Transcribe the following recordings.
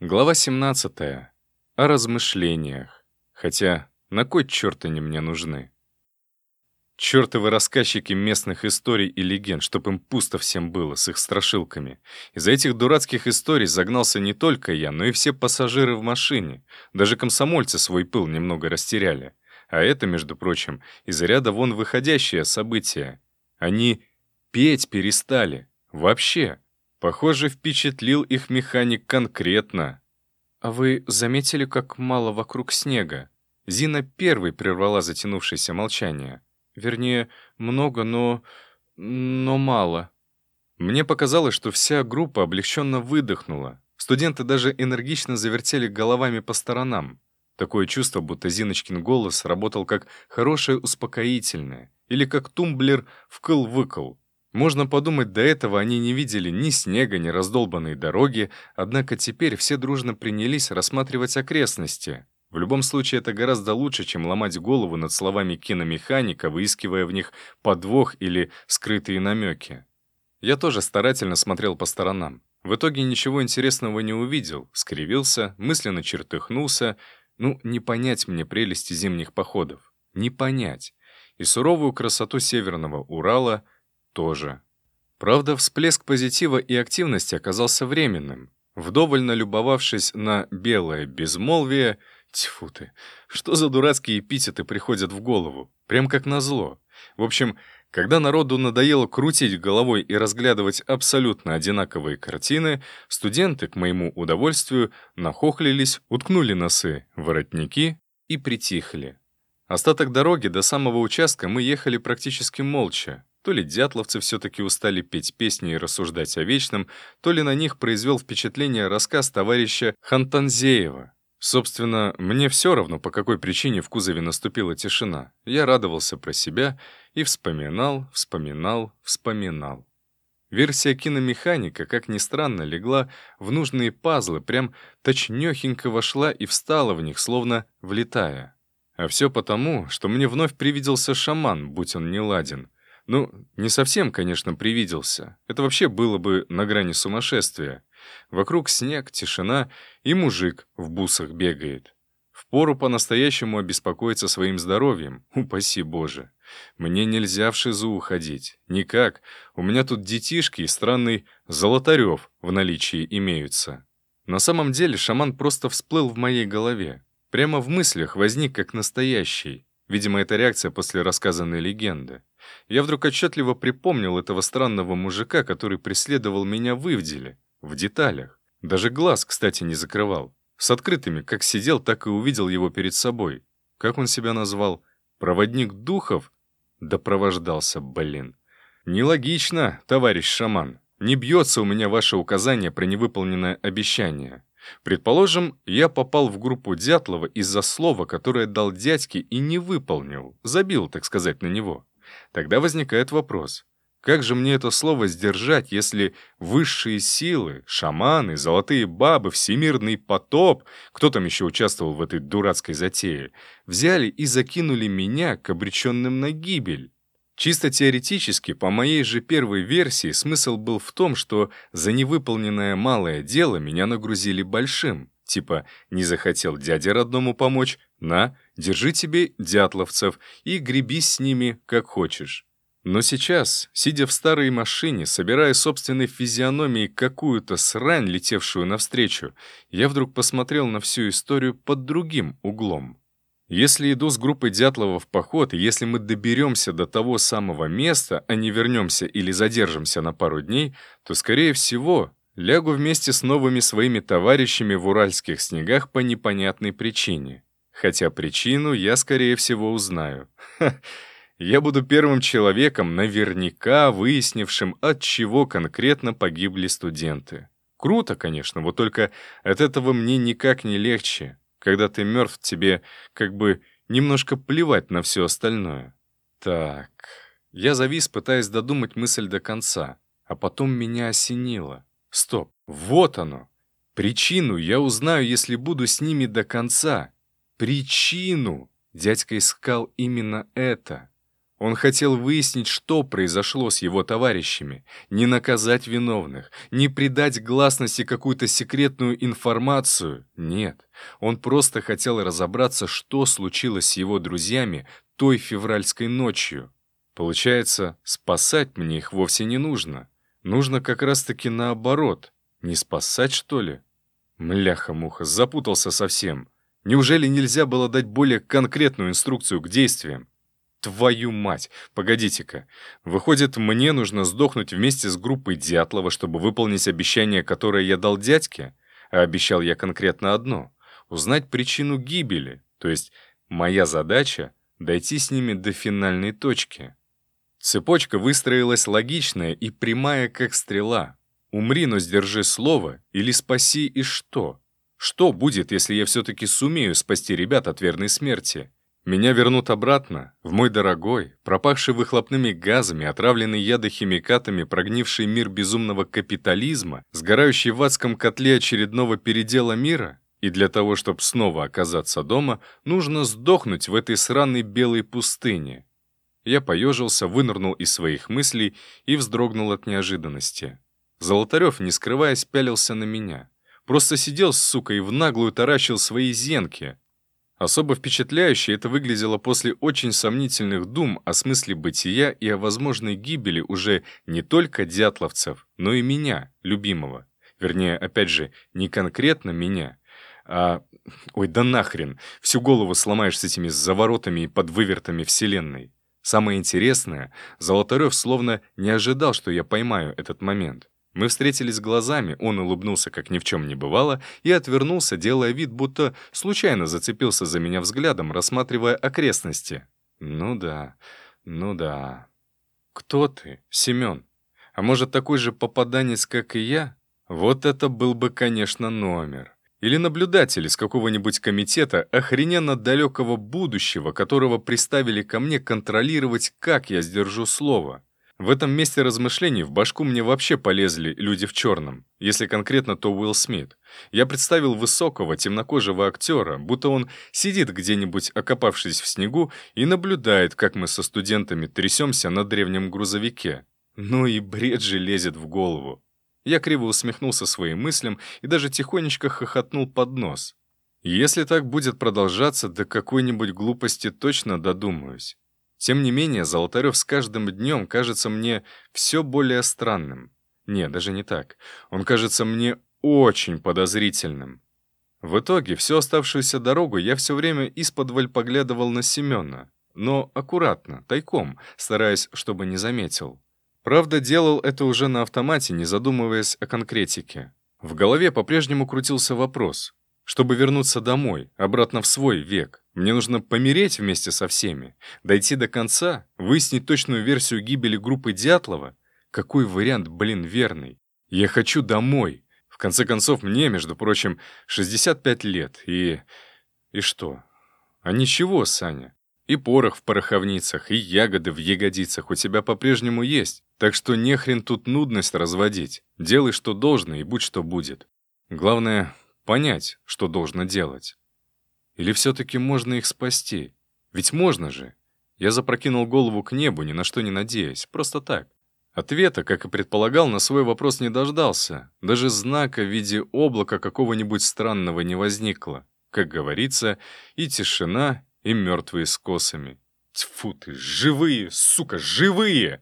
Глава 17. О размышлениях. Хотя, на кой черт они мне нужны? Чертовы рассказчики местных историй и легенд, чтоб им пусто всем было с их страшилками. Из-за этих дурацких историй загнался не только я, но и все пассажиры в машине. Даже комсомольцы свой пыл немного растеряли. А это, между прочим, из ряда вон выходящее событие. Они петь перестали. Вообще. Похоже, впечатлил их механик конкретно. «А вы заметили, как мало вокруг снега?» Зина первой прервала затянувшееся молчание. Вернее, много, но... но мало. Мне показалось, что вся группа облегченно выдохнула. Студенты даже энергично завертели головами по сторонам. Такое чувство, будто Зиночкин голос работал как хорошее успокоительное или как тумблер вкл-выкл. Можно подумать, до этого они не видели ни снега, ни раздолбанной дороги, однако теперь все дружно принялись рассматривать окрестности. В любом случае, это гораздо лучше, чем ломать голову над словами киномеханика, выискивая в них подвох или скрытые намеки. Я тоже старательно смотрел по сторонам. В итоге ничего интересного не увидел, скривился, мысленно чертыхнулся. Ну, не понять мне прелести зимних походов. Не понять. И суровую красоту северного Урала — тоже. Правда, всплеск позитива и активности оказался временным. Вдоволь налюбовавшись на белое безмолвие, тьфу ты, что за дурацкие эпитеты приходят в голову, прям как назло. В общем, когда народу надоело крутить головой и разглядывать абсолютно одинаковые картины, студенты, к моему удовольствию, нахохлились, уткнули носы, воротники и притихли. Остаток дороги до самого участка мы ехали практически молча, то ли дятловцы все-таки устали петь песни и рассуждать о вечном, то ли на них произвел впечатление рассказ товарища Хантанзеева. Собственно, мне все равно, по какой причине в кузове наступила тишина. Я радовался про себя и вспоминал, вспоминал, вспоминал. Версия киномеханика, как ни странно, легла в нужные пазлы, прям точнёхенько вошла и встала в них, словно влетая. А все потому, что мне вновь привиделся шаман, будь он не ладен — ну, не совсем, конечно, привиделся. Это вообще было бы на грани сумасшествия. Вокруг снег, тишина, и мужик в бусах бегает. Впору по-настоящему обеспокоиться своим здоровьем, упаси Боже. Мне нельзя в шизу уходить. Никак. У меня тут детишки и странный Золотарев в наличии имеются. На самом деле шаман просто всплыл в моей голове. Прямо в мыслях возник как настоящий. Видимо, это реакция после рассказанной легенды. Я вдруг отчетливо припомнил этого странного мужика, который преследовал меня в Ивделе, в деталях. Даже глаз, кстати, не закрывал. С открытыми, как сидел, так и увидел его перед собой. Как он себя назвал? Проводник духов? Да провождался, блин. Нелогично, товарищ шаман. Не бьется у меня ваше указание про невыполненное обещание. Предположим, я попал в группу Дятлова из-за слова, которое дал дядьке и не выполнил, забил, так сказать, на него. Тогда возникает вопрос, как же мне это слово сдержать, если высшие силы, шаманы, золотые бабы, всемирный потоп, кто там еще участвовал в этой дурацкой затее, взяли и закинули меня к обреченным на гибель? Чисто теоретически, по моей же первой версии, смысл был в том, что за невыполненное малое дело меня нагрузили большим. Типа, не захотел дяде родному помочь, на, держи тебе дятловцев и гребись с ними, как хочешь. Но сейчас, сидя в старой машине, собирая собственной физиономией какую-то срань, летевшую навстречу, я вдруг посмотрел на всю историю под другим углом. Если иду с группой Дятлова в поход, и если мы доберемся до того самого места, а не вернемся или задержимся на пару дней, то, скорее всего, лягу вместе с новыми своими товарищами в уральских снегах по непонятной причине. Хотя причину я, скорее всего, узнаю. Ха, я буду первым человеком, наверняка выяснившим, от чего конкретно погибли студенты. Круто, конечно, вот только от этого мне никак не легче. Когда ты мертв, тебе как бы немножко плевать на все остальное. Так, я завис, пытаясь додумать мысль до конца, а потом меня осенило. Стоп, вот оно. Причину я узнаю, если буду с ними до конца. Причину! Дядька искал именно это. Он хотел выяснить, что произошло с его товарищами, не наказать виновных, не придать гласности какую-то секретную информацию. Нет, он просто хотел разобраться, что случилось с его друзьями той февральской ночью. Получается, спасать мне их вовсе не нужно. Нужно как раз-таки наоборот. Не спасать, что ли? Мляха-муха, запутался совсем. Неужели нельзя было дать более конкретную инструкцию к действиям? Твою мать! Погодите-ка. Выходит, мне нужно сдохнуть вместе с группой Дятлова, чтобы выполнить обещание, которое я дал дядьке? А обещал я конкретно одно — узнать причину гибели. То есть моя задача — дойти с ними до финальной точки. Цепочка выстроилась логичная и прямая, как стрела. Умри, но сдержи слово, или спаси и что? Что будет, если я все-таки сумею спасти ребят от верной смерти? Меня вернут обратно, в мой дорогой, пропахший выхлопными газами, отравленный ядохимикатами, прогнивший мир безумного капитализма, сгорающий в адском котле очередного передела мира? И для того, чтобы снова оказаться дома, нужно сдохнуть в этой сраной белой пустыне. Я поежился, вынырнул из своих мыслей и вздрогнул от неожиданности. Золотарев, не скрываясь, пялился на меня. Просто сидел, сука, и в наглую таращил свои зенки. Особо впечатляюще это выглядело после очень сомнительных дум о смысле бытия и о возможной гибели уже не только дятловцев, но и меня, любимого. Вернее, опять же, не конкретно меня, а... Ой, да нахрен, всю голову сломаешь с этими заворотами и подвывертами вселенной. Самое интересное, Золотарев словно не ожидал, что я поймаю этот момент. Мы встретились глазами, он улыбнулся, как ни в чем не бывало, и отвернулся, делая вид, будто случайно зацепился за меня взглядом, рассматривая окрестности. Ну да, ну да. Кто ты, Семен? А может, такой же попаданец, как и я? Вот это был бы, конечно, номер. Или наблюдатель из какого-нибудь комитета охрененно далекого будущего, которого приставили ко мне контролировать, как я сдержу слово. В этом месте размышлений в башку мне вообще полезли люди в черном. Если конкретно, то Уилл Смит. Я представил высокого, темнокожего актера, будто он сидит где-нибудь, окопавшись в снегу, и наблюдает, как мы со студентами трясемся на древнем грузовике. Ну и бред же лезет в голову. Я криво усмехнулся своим мыслям и даже тихонечко хохотнул под нос. Если так будет продолжаться, до какой-нибудь глупости точно додумаюсь. Тем не менее, Золотарев с каждым днем кажется мне все более странным. Не, даже не так. Он кажется мне очень подозрительным. В итоге, всю оставшуюся дорогу я все время из-под поглядывал на Семена, но аккуратно, тайком, стараясь, чтобы не заметил. Правда, делал это уже на автомате, не задумываясь о конкретике. В голове по-прежнему крутился вопрос. Чтобы вернуться домой, обратно в свой век, мне нужно помереть вместе со всеми, дойти до конца, выяснить точную версию гибели группы Дятлова. Какой вариант, блин, верный? Я хочу домой. В конце концов, мне, между прочим, 65 лет, и... И что? А ничего, Саня. И порох в пороховницах, и ягоды в ягодицах у тебя по-прежнему есть. Так что нехрен тут нудность разводить. Делай, что должно, и будь что будет. Главное, понять, что должно делать. Или все-таки можно их спасти? Ведь можно же. Я запрокинул голову к небу, ни на что не надеясь, просто так. Ответа, как и предполагал, на свой вопрос не дождался. Даже знака в виде облака какого-нибудь странного не возникло. Как говорится, и тишина, и мертвые с косами. Тьфу ты, живые, сука, живые!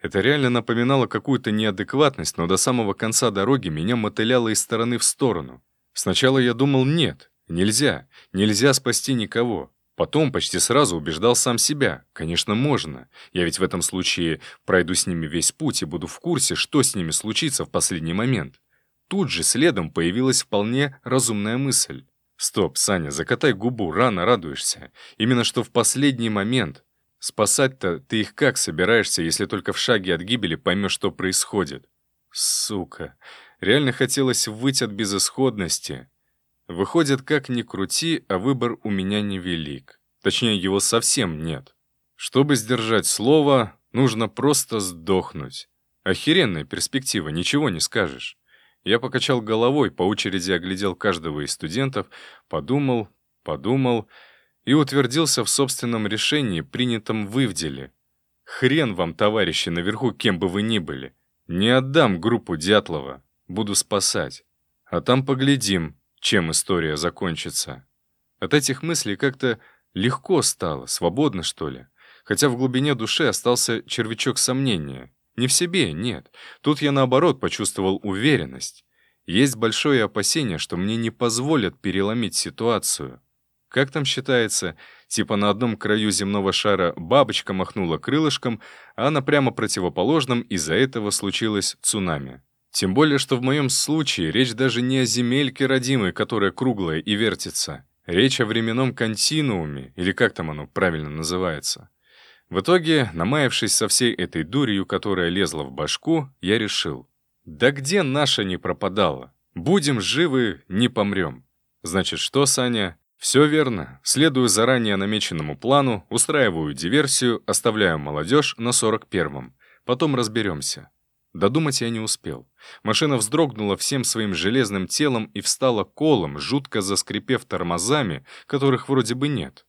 Это реально напоминало какую-то неадекватность, но до самого конца дороги меня мотыляло из стороны в сторону. Сначала я думал «нет», нельзя, нельзя спасти никого. Потом почти сразу убеждал сам себя. Конечно, можно. Я ведь в этом случае пройду с ними весь путь и буду в курсе, что с ними случится в последний момент. Тут же следом появилась вполне разумная мысль. Стоп, Саня, закатай губу, рано радуешься. Именно что в последний момент. Спасать-то ты их как собираешься, если только в шаге от гибели поймешь, что происходит? Сука. Реально хотелось выйти от безысходности. Выходит, как ни крути, а выбор у меня невелик. Точнее, его совсем нет. Чтобы сдержать слово, нужно просто сдохнуть. Охеренная перспектива, ничего не скажешь. Я покачал головой, по очереди оглядел каждого из студентов, подумал, подумал и утвердился в собственном решении, принятом в Ивделе. Хрен вам, товарищи, наверху, кем бы вы ни были. Не отдам группу Дятлова. Буду спасать. А там поглядим, чем история закончится. От этих мыслей как-то легко стало, свободно, что ли. Хотя в глубине души остался червячок сомнения. Не в себе, нет. Тут я, наоборот, почувствовал уверенность. Есть большое опасение, что мне не позволят переломить ситуацию. Как там считается, типа на одном краю земного шара бабочка махнула крылышком, а на прямо противоположном из-за этого случилось цунами. Тем более, что в моем случае речь даже не о земельке родимой, которая круглая и вертится. Речь о временном континууме, или как там оно правильно называется. В итоге, намаявшись со всей этой дурью, которая лезла в башку, я решил. Да где наша не пропадала? Будем живы, не помрем. Значит, что, Саня? Все верно. Следую заранее намеченному плану, устраиваю диверсию, оставляю молодежь на 41-м. Потом разберемся. Додумать я не успел. Машина вздрогнула всем своим железным телом и встала колом, жутко заскрипев тормозами, которых вроде бы нет.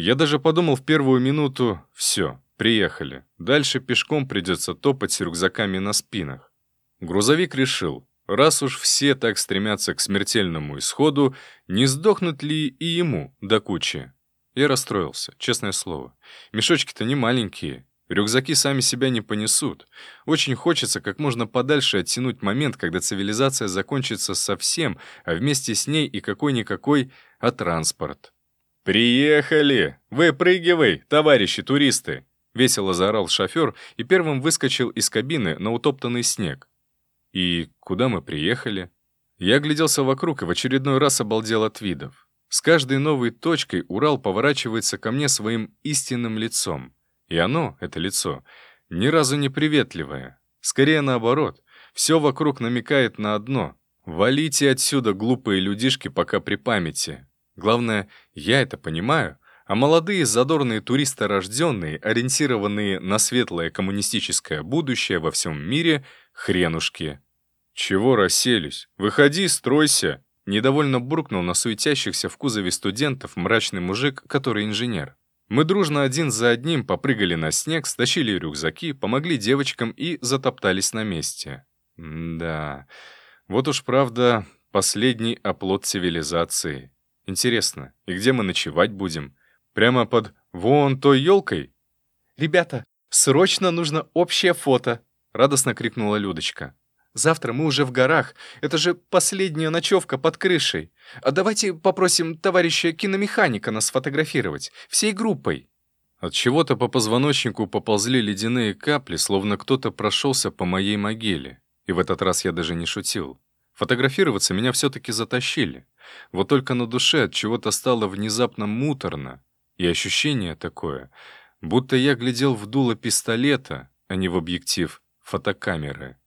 Я даже подумал в первую минуту «все, приехали. Дальше пешком придется топать с рюкзаками на спинах». Грузовик решил, Раз уж все так стремятся к смертельному исходу, не сдохнут ли и ему до кучи? Я расстроился, честное слово. Мешочки-то не маленькие, рюкзаки сами себя не понесут. Очень хочется как можно подальше оттянуть момент, когда цивилизация закончится совсем, а вместе с ней и какой-никакой, а транспорт. «Приехали! Выпрыгивай, товарищи туристы!» Весело заорал шофер и первым выскочил из кабины на утоптанный снег. И куда мы приехали? Я огляделся вокруг и в очередной раз обалдел от видов. С каждой новой точкой Урал поворачивается ко мне своим истинным лицом. И оно, это лицо, ни разу не приветливое. Скорее наоборот. Все вокруг намекает на одно. Валите отсюда, глупые людишки, пока при памяти. Главное, я это понимаю, а молодые задорные туристы рожденные, ориентированные на светлое коммунистическое будущее во всем мире, Хренушки. Чего расселись? Выходи, стройся. Недовольно буркнул на суетящихся в кузове студентов мрачный мужик, который инженер. Мы дружно один за одним попрыгали на снег, стащили рюкзаки, помогли девочкам и затоптались на месте. М да, вот уж правда, последний оплот цивилизации. Интересно, и где мы ночевать будем? Прямо под вон той елкой? «Ребята, срочно нужно общее фото!» — радостно крикнула Людочка. «Завтра мы уже в горах. Это же последняя ночевка под крышей. А давайте попросим товарища киномеханика нас сфотографировать. Всей группой». От чего-то по позвоночнику поползли ледяные капли, словно кто-то прошелся по моей могиле. И в этот раз я даже не шутил. Фотографироваться меня все-таки затащили. Вот только на душе от чего-то стало внезапно муторно. И ощущение такое, будто я глядел в дуло пистолета, а не в объектив фотокамеры.